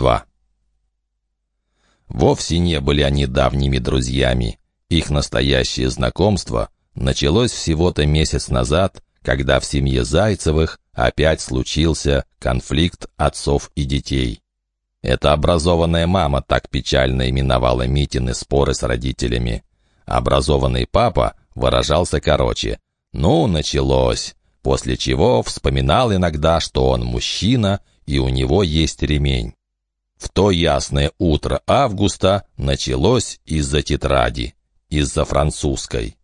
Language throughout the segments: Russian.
32. Вовсе не были они давними друзьями. Их настоящее знакомство началось всего-то месяц назад, когда в семье Зайцевых опять случился конфликт отцов и детей. Эта образованная мама так печально именовала Митины споры с родителями. Образованный папа выражался короче. «Ну, началось», после чего вспоминал иногда, что он мужчина и у него есть ремень. В то ясное утро августа началось из-за тетради, из-за французской.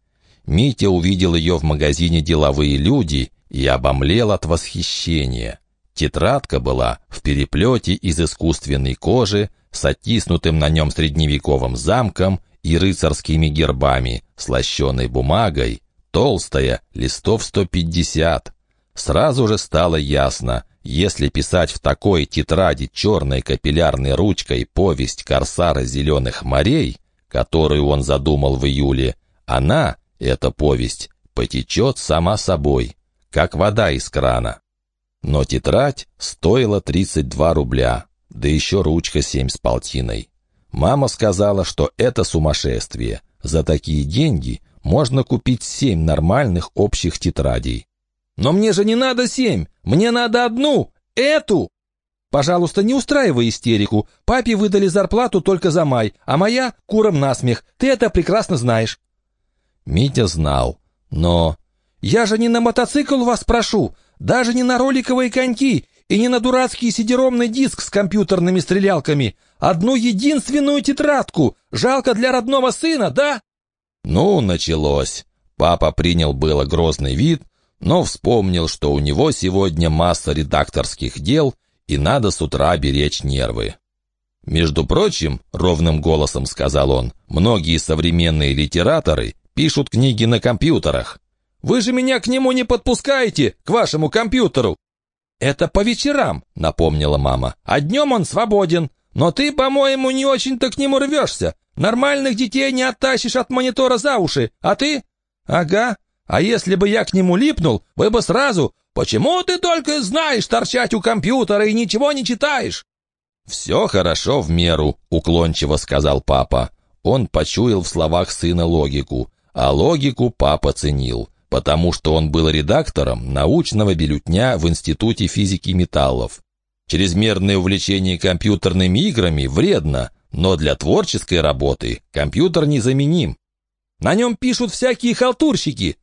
Митя увидел ее в магазине «Деловые люди» и обомлел от восхищения. Тетрадка была в переплете из искусственной кожи с оттиснутым на нем средневековым замком и рыцарскими гербами, слащенной бумагой, толстая, листов 150. Сразу же стало ясно, если писать в такой тетради черной капиллярной ручкой повесть «Корсара зеленых морей», которую он задумал в июле, она, эта повесть, потечет сама собой, как вода из крана. Но тетрадь стоила 32 рубля, да еще ручка 7 с полтиной. Мама сказала, что это сумасшествие. За такие деньги можно купить семь нормальных общих тетрадей. «Но мне же не надо семь! Мне надо одну! Эту!» «Пожалуйста, не устраивай истерику. Папе выдали зарплату только за май, а моя — куром насмех. Ты это прекрасно знаешь». Митя знал, но... «Я же не на мотоцикл вас прошу, даже не на роликовые коньки и не на дурацкий сидеромный диск с компьютерными стрелялками. Одну единственную тетрадку. Жалко для родного сына, да?» Ну, началось. Папа принял было грозный вид, но вспомнил, что у него сегодня масса редакторских дел, и надо с утра беречь нервы. «Между прочим, — ровным голосом сказал он, — многие современные литераторы пишут книги на компьютерах». «Вы же меня к нему не подпускаете, к вашему компьютеру!» «Это по вечерам», — напомнила мама. «А днем он свободен. Но ты, по-моему, не очень-то к нему рвешься. Нормальных детей не оттащишь от монитора за уши. А ты?» «Ага. А если бы я к нему липнул, вы бы сразу... Почему ты только знаешь торчать у компьютера и ничего не читаешь?» «Все хорошо в меру», — уклончиво сказал папа. Он почуял в словах сына логику, а логику папа ценил, потому что он был редактором научного бюллетня в Институте физики металлов. Чрезмерное увлечение компьютерными играми вредно, но для творческой работы компьютер незаменим. На нем пишут всякие халтурщики,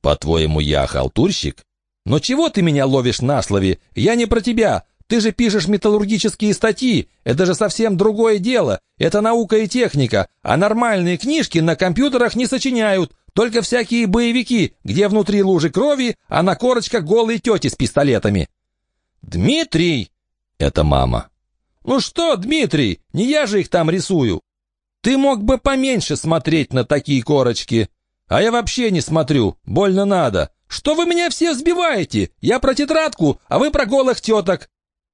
«По-твоему, я халтурщик?» «Но чего ты меня ловишь на слове? Я не про тебя. Ты же пишешь металлургические статьи. Это же совсем другое дело. Это наука и техника. А нормальные книжки на компьютерах не сочиняют. Только всякие боевики, где внутри лужи крови, а на корочках голые тети с пистолетами». «Дмитрий!» «Это мама». «Ну что, Дмитрий, не я же их там рисую. Ты мог бы поменьше смотреть на такие корочки». А я вообще не смотрю, больно надо. Что вы меня все сбиваете? Я про тетрадку, а вы про голых теток».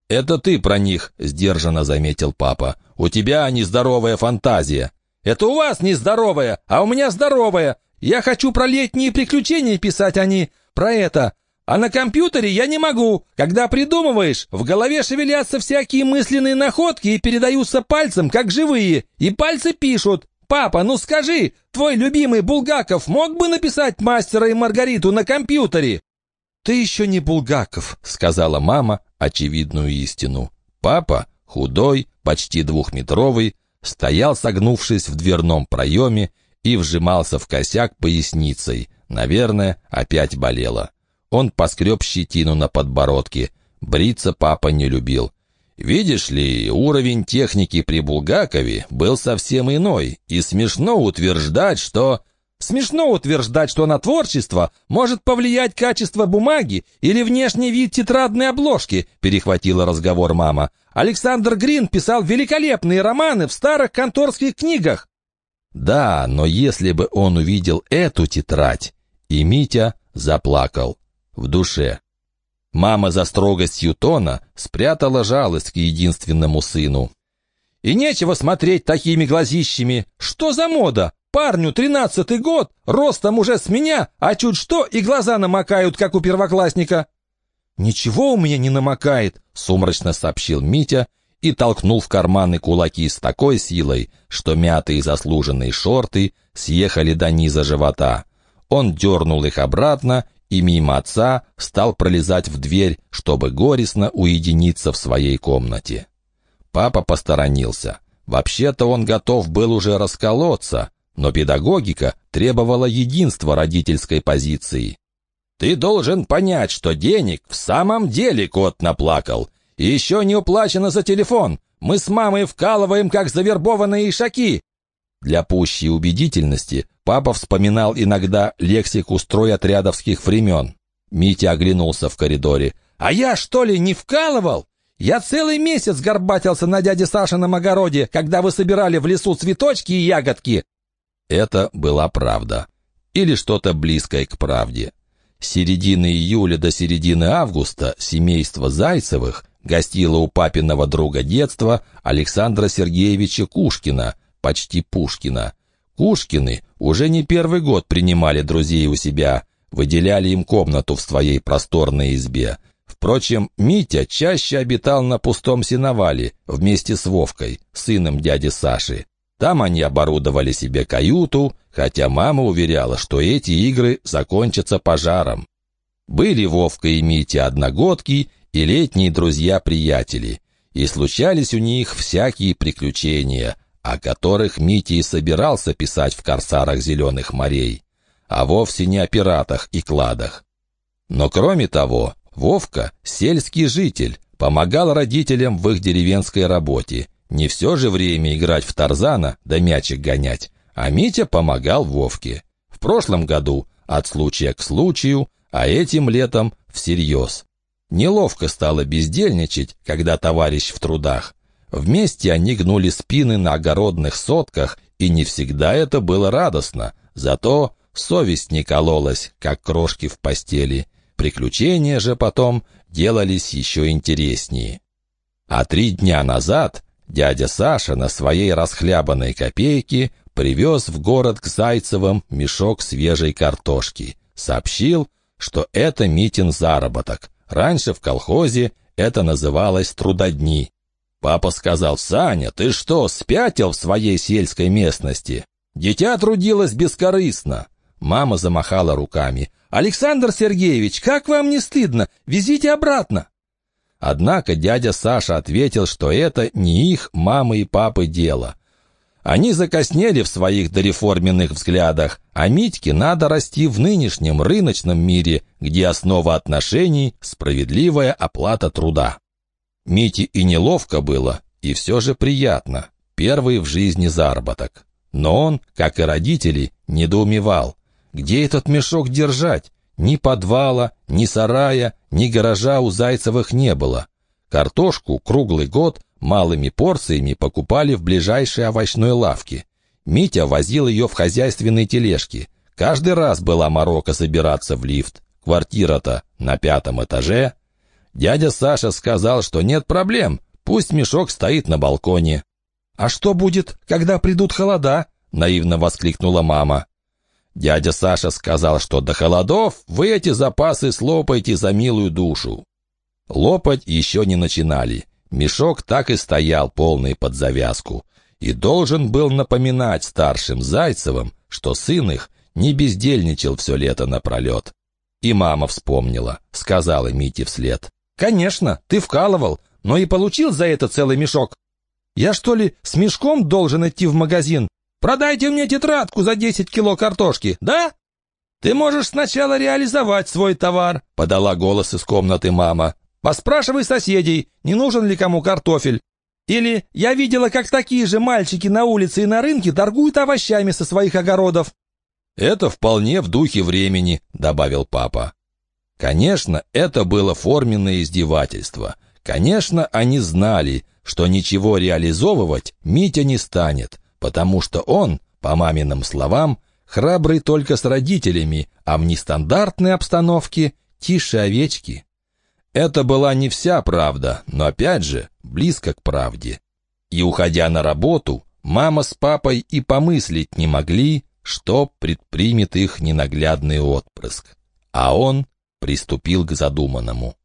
«Это ты про них», — сдержанно заметил папа. «У тебя нездоровая фантазия». «Это у вас нездоровая, а у меня здоровая. Я хочу про летние приключения писать, а не про это. А на компьютере я не могу. Когда придумываешь, в голове шевелятся всякие мысленные находки и передаются пальцем, как живые. И пальцы пишут. «Папа, ну скажи, твой любимый Булгаков мог бы написать «Мастера и Маргариту» на компьютере?» «Ты еще не Булгаков», — сказала мама очевидную истину. Папа, худой, почти двухметровый, стоял, согнувшись в дверном проеме, и вжимался в косяк поясницей. Наверное, опять болело. Он поскреб щетину на подбородке. Бриться папа не любил. Видишь ли, уровень техники при Булгакове был совсем иной, и смешно утверждать, что... Смешно утверждать, что на творчество может повлиять качество бумаги или внешний вид тетрадной обложки, перехватила разговор мама. Александр Грин писал великолепные романы в старых конторских книгах. Да, но если бы он увидел эту тетрадь, и Митя заплакал в душе. Мама за строгостью тона спрятала жалость к единственному сыну. «И нечего смотреть такими глазищами. Что за мода? Парню тринадцатый год, ростом уже с меня, а чуть что и глаза намокают, как у первоклассника». «Ничего у меня не намокает», — сумрачно сообщил Митя и толкнул в карманы кулаки с такой силой, что мятые заслуженные шорты съехали до низа живота. Он дернул их обратно и мимо отца стал пролезать в дверь, чтобы горестно уединиться в своей комнате. Папа посторонился. Вообще-то он готов был уже расколоться, но педагогика требовала единства родительской позиции. «Ты должен понять, что денег в самом деле кот наплакал, и еще не уплачено за телефон. Мы с мамой вкалываем, как завербованные ишаки». Для пущей убедительности папа вспоминал иногда лексику стройотрядовских времен. Митя оглянулся в коридоре. «А я, что ли, не вкалывал? Я целый месяц горбатился на дяде Сашином огороде, когда вы собирали в лесу цветочки и ягодки». Это была правда. Или что-то близкое к правде. С середины июля до середины августа семейство Зайцевых гостило у папиного друга детства Александра Сергеевича Кушкина, почти Пушкина. Кушкины уже не первый год принимали друзей у себя, выделяли им комнату в своей просторной избе. Впрочем, Митя чаще обитал на пустом сеновале вместе с Вовкой, сыном дяди Саши. Там они оборудовали себе каюту, хотя мама уверяла, что эти игры закончатся пожаром. Были Вовка и Митя одногодки и летние друзья-приятели, и случались у них всякие приключения, о которых Митя и собирался писать в «Корсарах зеленых морей», а вовсе не о пиратах и кладах. Но кроме того, Вовка — сельский житель, помогал родителям в их деревенской работе, не все же время играть в Тарзана да мячик гонять, а Митя помогал Вовке. В прошлом году от случая к случаю, а этим летом всерьез. Неловко стало бездельничать, когда товарищ в трудах. Вместе они гнули спины на огородных сотках, и не всегда это было радостно. Зато совесть не кололась, как крошки в постели. Приключения же потом делались еще интереснее. А три дня назад Дядя Саша на своей расхлябанной копейке привез в город к Зайцевым мешок свежей картошки. Сообщил, что это Митин заработок. Раньше в колхозе это называлось трудодни. Папа сказал, «Саня, ты что, спятил в своей сельской местности? Дитя трудилось бескорыстно». Мама замахала руками. «Александр Сергеевич, как вам не стыдно? Везите обратно!» Однако дядя Саша ответил, что это не их мамы и папы дело. Они закоснели в своих дореформенных взглядах, а Митьке надо расти в нынешнем рыночном мире, где основа отношений – справедливая оплата труда. Мите и неловко было, и все же приятно. Первый в жизни заработок. Но он, как и родители, недоумевал. Где этот мешок держать? Ни подвала, ни сарая, ни гаража у Зайцевых не было. Картошку круглый год малыми порциями покупали в ближайшей овощной лавке. Митя возил ее в хозяйственной тележке. Каждый раз была морока забираться в лифт. Квартира-то на пятом этаже. Дядя Саша сказал, что нет проблем, пусть мешок стоит на балконе. «А что будет, когда придут холода?» — наивно воскликнула мама. Дядя Саша сказал, что до холодов вы эти запасы слопаете за милую душу. Лопать еще не начинали. Мешок так и стоял полный под завязку. И должен был напоминать старшим Зайцевым, что сын их не бездельничал все лето напролет. И мама вспомнила, сказала Мите вслед. «Конечно, ты вкалывал, но и получил за это целый мешок. Я что ли с мешком должен идти в магазин, Продайте мне тетрадку за 10 кило картошки, да? Ты можешь сначала реализовать свой товар, подала голос из комнаты мама. Поспрашивай соседей, не нужен ли кому картофель. Или я видела, как такие же мальчики на улице и на рынке торгуют овощами со своих огородов. Это вполне в духе времени, добавил папа. Конечно, это было форменное издевательство. Конечно, они знали, что ничего реализовывать Митя не станет потому что он, по маминым словам, храбрый только с родителями, а в нестандартной обстановке тише овечки. Это была не вся правда, но опять же близко к правде. И уходя на работу, мама с папой и помыслить не могли, что предпримет их ненаглядный отпрыск. А он приступил к задуманному.